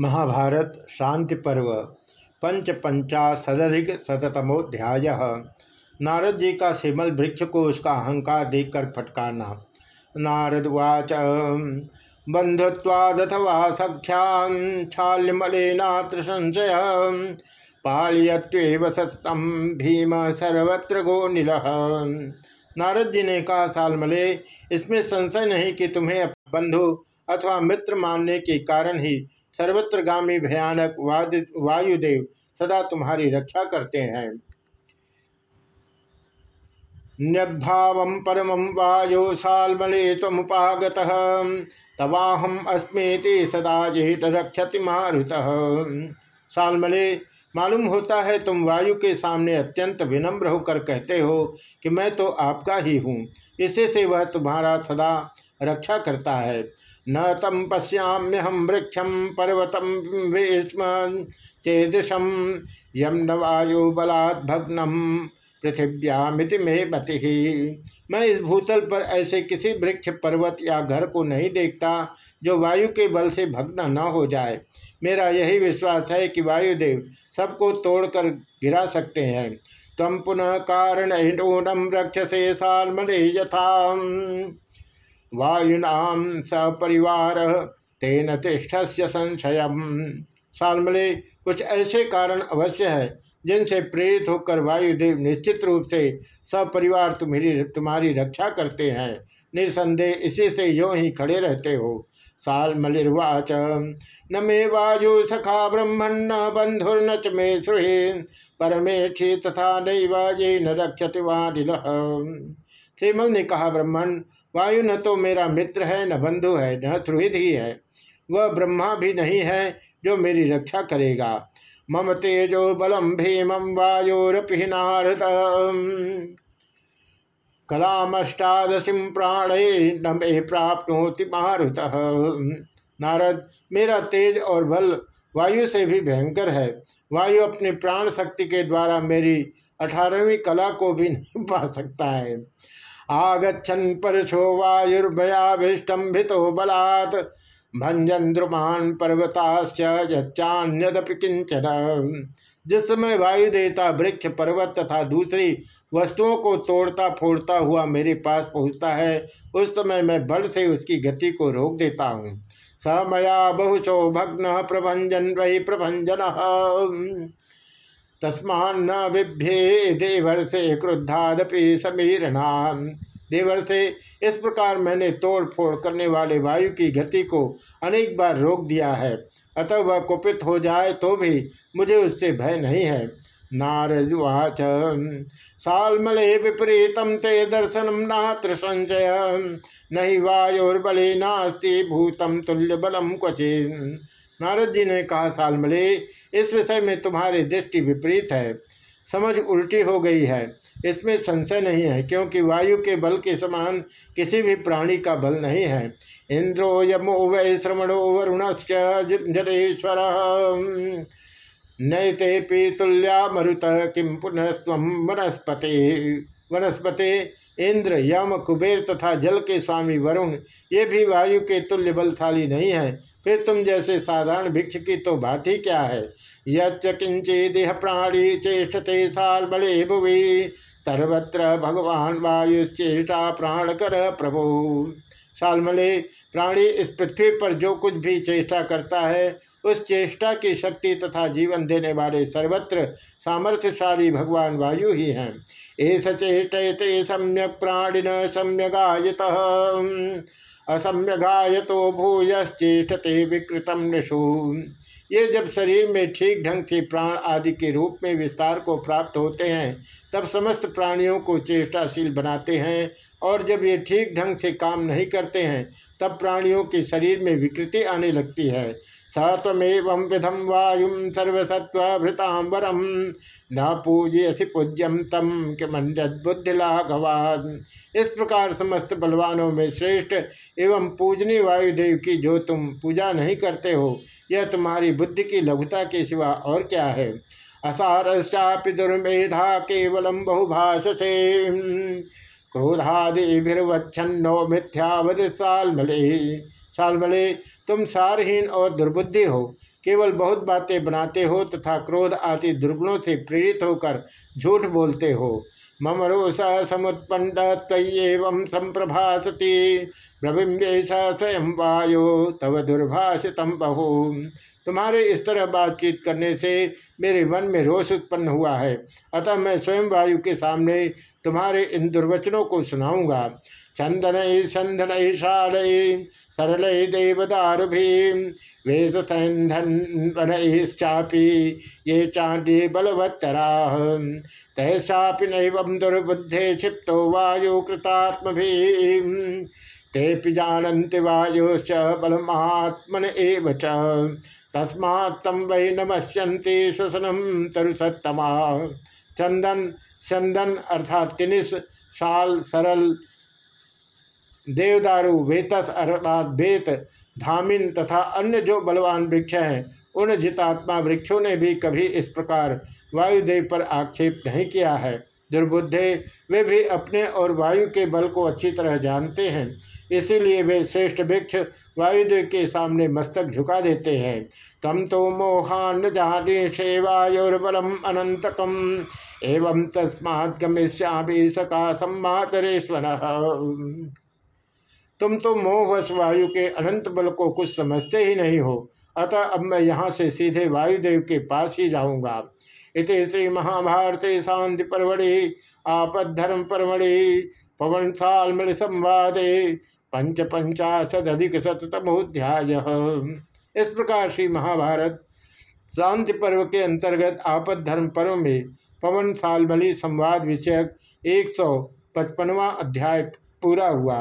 महाभारत शांति पर्व पंच पंचाशदिक शतमोध्याय नारद जी का सिमल वृक्ष को उसका अहंकार देखकर फटकारना। नारद वाच बंधुत्वादथवा सख्याछाल्यमलेनात्र संशय पालियत्व सततम भीम सर्वत्र गो नील नारद जी ने कहा, सालमले, इसमें संशय नहीं कि तुम्हें बंधु अथवा मित्र मानने के कारण ही सर्वत्रगामी भयानक वायुदेव सदा तुम्हारी रक्षा करते हैं। न्यद्भाव परम वायु सालमले तमुपागत तवाहम अस्मेति सदा जेठ रक्षति मारुत। सालमले मालूम होता है तुम वायु के सामने अत्यंत विनम्र होकर कहते हो कि मैं तो आपका ही हूँ इससे से वह तुम्हारा सदा रक्षा करता है। न तम पश्याम्यहम वृक्षम पर्वतम वेस्म चेदृशम यम न वायु बलात् भग्नम पृथिव्यामिति में मति मैं इस भूतल पर ऐसे किसी वृक्ष, पर्वत या घर को नहीं देखता जो वायु के बल से भग्न न हो जाए। मेरा यही विश्वास है कि वायुदेव सबको तोड़कर गिरा सकते हैं। तम पुनः कारण रक्ष से साल यथा वायुनाम सपरिवार तेन तिष्ठस्य संशय सालमले, कुछ ऐसे कारण अवश्य है, जिनसे प्रेरित होकर वायुदेव निश्चित रूप से सपरिवार तुम्हारी तुम्हारी रक्षा करते हैं। निसंदेह इसी से यो ही खड़े रहते हो। साल मलिर्वाच न मे वायु सखा ब्रह्मण, न च मे सुहेन, परमेठी तथा नैवाजे न रक्षति वानिल। श्रीमल ने कहा, ब्रह्मण वायु न तो मेरा मित्र है, न बंधु है, न सुहृद ही है। वह ब्रह्मा भी नहीं है जो मेरी रक्षा करेगा। मम तेजो बलम भीमं वायोरपि नारद। कलामष्टादशीम प्राण न मे मारुत। नारद, मेरा तेज और बल वायु से भी भयंकर है। वायु अपने प्राण शक्ति के द्वारा मेरी अठारहवीं कला को भी नहीं पा सकता है। आगछन परशो वायुर्भयाभिष्टंभितो बलात्। भंजन द्रुमान पर्वताश्चान्यदपि किंचन जिस समय वायु देता वृक्ष, पर्वत तथा दूसरी वस्तुओं को तोड़ता फोड़ता हुआ मेरे पास पहुँचता है, उस समय मैं बल से उसकी गति को रोक देता हूँ। स मया बहुशो भग्न प्रभंजन वही प्रभंजन तस्मान विभ्ये देवर से क्रुद्धादपि समीरणा देवर से इस प्रकार मैंने तोड़ फोड़ करने वाले वायु की गति को अनेक बार रोक दिया है। अतः वह कुपित हो जाए तो भी मुझे उससे भय नहीं है। नारजुवाच सालमले विपरीतम ते दर्शनम नात्र संशय नहीं वायुर्बले नास्ति भूतम तुल्य बलम क्वचे नारद जी ने कहा, सालमले, इस विषय में तुम्हारी दृष्टि विपरीत है। समझ उल्टी हो गई है। इसमें संशय नहीं है, क्योंकि वायु के बल के समान किसी भी प्राणी का बल नहीं है। इंद्रो यमो वै श्रवणो वरुणश्च जलेश्वर नैते पीतुल्या मरुत किम पुनस्व वनस्पति वनस्पति इंद्र, यम, कुबेर तथा जल के स्वामी वरुण, ये भी वायु के तुल्य बलशाली नहीं है। फिर तुम जैसे साधारण भिक्ष की तो बात ही क्या है? यच्च किंचिदेह प्राणी चेष्टते साल बले भुवि, सर्वत्र भगवान वायुश्चेष्टा प्राण कर प्रभु सालमले प्राणी इस पृथ्वी पर जो कुछ भी चेष्टा करता है उस चेष्टा की शक्ति तथा जीवन देने वाले सर्वत्र सामर्थ्यशाली भगवान वायु ही हैं। ऐस चेष्टते सम्यक प्राणिन सम्यगायत असम्यगायतो भूयश्चेष्टते विकृतम निशु ये जब शरीर में ठीक ढंग से प्राण आदि के रूप में विस्तार को प्राप्त होते हैं, तब समस्त प्राणियों को चेष्टाशील बनाते हैं और जब ये ठीक ढंग से काम नहीं करते हैं, तब प्राणियों के शरीर में विकृति आने लगती है। सत्वमेव विधम वायु सर्वसत्वभृतांबरम न पूजयसी पूज्यम तम के बुद्धिलाघवाद इस प्रकार समस्त बलवानों में श्रेष्ठ एवं पूजनी वायुदेव की जो तुम पूजा नहीं करते हो, यह तुम्हारी बुद्धि की लघुता के सिवा और क्या है? असारश्चापि दुर्मेधा केवलम बहुभाष से क्रोधादिभिर्वच्छन्नो मिथ्यावध सालमले। सालमले तुम सारहीन और दुर्बुद्धि हो। केवल बहुत बातें बनाते हो तथा क्रोध आदि दुर्गुणों से प्रेरित होकर झूठ बोलते हो। मम रोष समुत्पन्न तय्यव संप्रभासती। प्रबिंबे स्वयं वायो, तव दुर्भाषितम बहु तुम्हारे इस तरह बातचीत करने से मेरे मन में रोष उत्पन्न हुआ है। अतः मैं स्वयं वायु के सामने तुम्हारे इन दुर्वचनों को सुनाऊँगा। चंदन संधन शाल सरल देवदारुभि वेश सैंधन ये चांदी बलवत्तरा। तैसापि नैव दुर्बुद्धे क्षिप्तो वायु कृतात्म ते जानते वायुश्च बलमात्मन एव तम वै नमस्यन्ति श्वसनम तरुसत्तमा। चंदन चंदन अर्थात तिनिस साल सरल, देवदारू, वेतस अर्थात बेत, धामिन तथा अन्य जो बलवान वृक्ष हैं, उन जितात्मा वृक्षों ने भी कभी इस प्रकार वायुदेव पर आक्षेप नहीं किया है। दुर्बुद्धे, वे भी अपने और वायु के बल को अच्छी तरह जानते हैं। इसीलिए वे श्रेष्ठ वृक्ष वायुदेव के सामने मस्तक झुका देते हैं। तम तो मोहान जाने सेवायोर्बलम अनंतकम एवं तस्मात् गमिष्याभि सका सम्मातरेश्वर। तुम तो मोहवश वायु के अनंत बल को कुछ समझते ही नहीं हो। अतः अब मैं यहाँ से सीधे वायुदेव के पास ही जाऊँगा। इति श्री महाभारत शांति परवड़ि आपद्धर्म परमढ़ि पवन साल मृ संवादे पंच पंचाशदिक शतमोध्याय इस प्रकार श्री महाभारत शांति पर्व के अंतर्गत आपद धर्म पर्व में पवन सालमली संवाद विषयक एक सौ पचपनवा अध्याय पूरा हुआ।